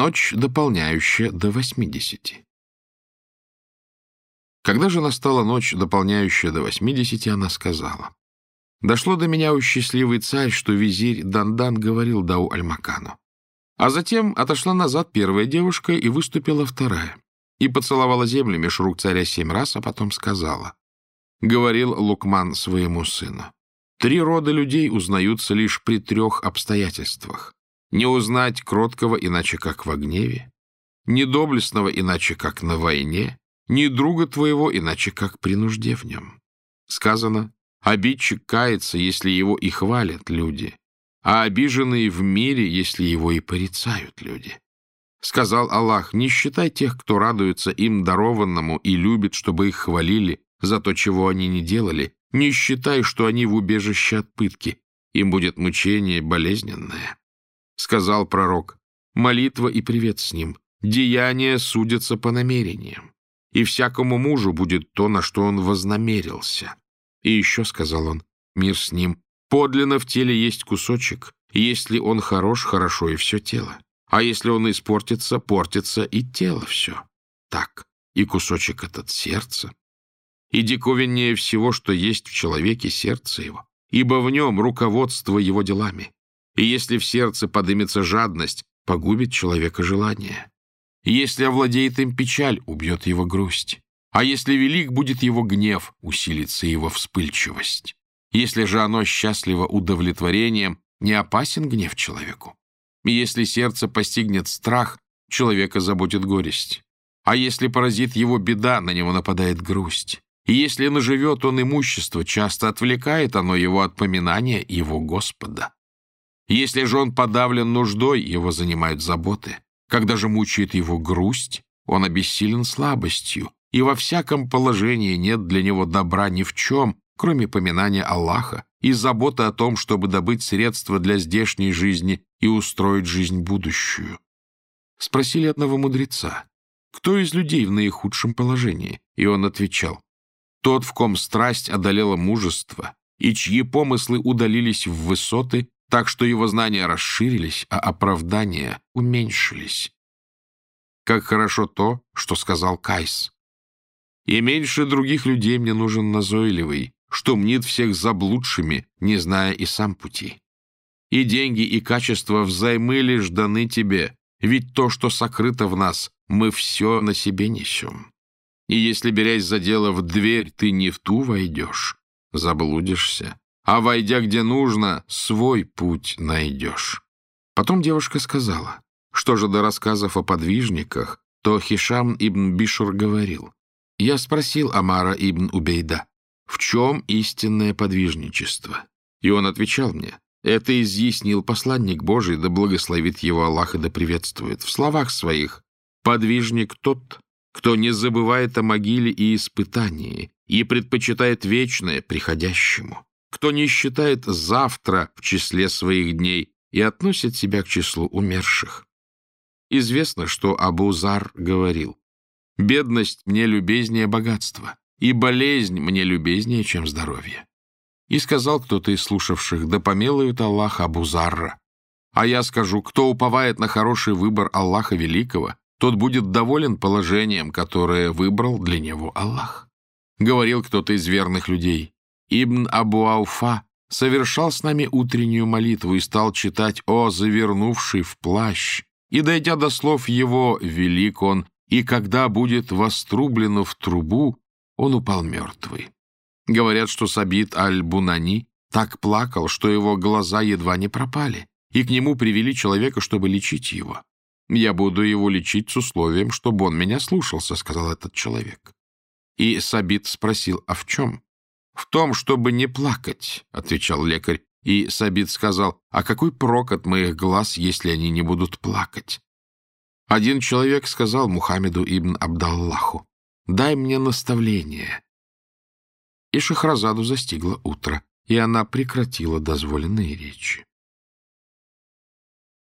Ночь, дополняющая до восьмидесяти. Когда же настала ночь, дополняющая до восьмидесяти, она сказала. Дошло до меня, у счастливый царь, что визирь Дандан говорил Дау Альмакану. А затем отошла назад первая девушка и выступила вторая. И поцеловала землю меж рук царя семь раз, а потом сказала. Говорил Лукман своему сыну. Три рода людей узнаются лишь при трех обстоятельствах. Не узнать кроткого иначе как в гневе, не доблестного иначе как на войне, ни друга твоего иначе как при нужде в нем. Сказано, обидчик кается, если его и хвалят люди, а обиженные в мире, если его и порицают люди. Сказал Аллах, не считай тех, кто радуется им дарованному и любит, чтобы их хвалили за то, чего они не делали, не считай, что они в убежище от пытки, им будет мучение болезненное. Сказал пророк, молитва и привет с ним, деяния судятся по намерениям, и всякому мужу будет то, на что он вознамерился. И еще, сказал он, мир с ним, подлинно в теле есть кусочек, если он хорош, хорошо и все тело. А если он испортится, портится и тело все. Так, и кусочек этот сердце. И диковиннее всего, что есть в человеке сердце его, ибо в нем руководство его делами. И если в сердце подымется жадность, погубит человека желание. И если овладеет им печаль, убьет его грусть. А если велик будет его гнев, усилится его вспыльчивость. Если же оно счастливо удовлетворением, не опасен гнев человеку. И если сердце постигнет страх, человека заботит горесть. А если поразит его беда, на него нападает грусть. И если наживет он имущество, часто отвлекает оно его от поминания его Господа. Если же он подавлен нуждой, его занимают заботы. Когда же мучает его грусть, он обессилен слабостью, и во всяком положении нет для него добра ни в чем, кроме поминания Аллаха и заботы о том, чтобы добыть средства для здешней жизни и устроить жизнь будущую. Спросили одного мудреца, кто из людей в наихудшем положении, и он отвечал, тот, в ком страсть одолела мужество, и чьи помыслы удалились в высоты, так что его знания расширились, а оправдания уменьшились. Как хорошо то, что сказал Кайс. И меньше других людей мне нужен назойливый, что мнит всех заблудшими, не зная и сам пути. И деньги, и качество взаймы лишь даны тебе, ведь то, что сокрыто в нас, мы все на себе несем. И если, берясь за дело в дверь, ты не в ту войдешь, заблудишься а, войдя где нужно, свой путь найдешь. Потом девушка сказала, что же до рассказов о подвижниках, то Хишам ибн Бишур говорил. Я спросил Амара ибн Убейда, в чем истинное подвижничество? И он отвечал мне, это изъяснил посланник Божий, да благословит его Аллах и да приветствует. В словах своих «подвижник тот, кто не забывает о могиле и испытании и предпочитает вечное приходящему» кто не считает завтра в числе своих дней и относит себя к числу умерших. Известно, что Абу-Зар говорил, «Бедность мне любезнее богатства, и болезнь мне любезнее, чем здоровье». И сказал кто-то из слушавших, «Да помилует Аллах Абу-Зарра». А я скажу, кто уповает на хороший выбор Аллаха Великого, тот будет доволен положением, которое выбрал для него Аллах. Говорил кто-то из верных людей, Ибн Абу Ауфа совершал с нами утреннюю молитву и стал читать «О, завернувший в плащ», и, дойдя до слов его, велик он, и когда будет вострублено в трубу, он упал мертвый. Говорят, что Сабит аль-Бунани так плакал, что его глаза едва не пропали, и к нему привели человека, чтобы лечить его. «Я буду его лечить с условием, чтобы он меня слушался», — сказал этот человек. И Сабит спросил, а в чем? «В том, чтобы не плакать», — отвечал лекарь. И Сабит сказал, «А какой прок от моих глаз, если они не будут плакать?» Один человек сказал Мухаммеду ибн Абдаллаху, «Дай мне наставление». И Шахразаду застигло утро, и она прекратила дозволенные речи.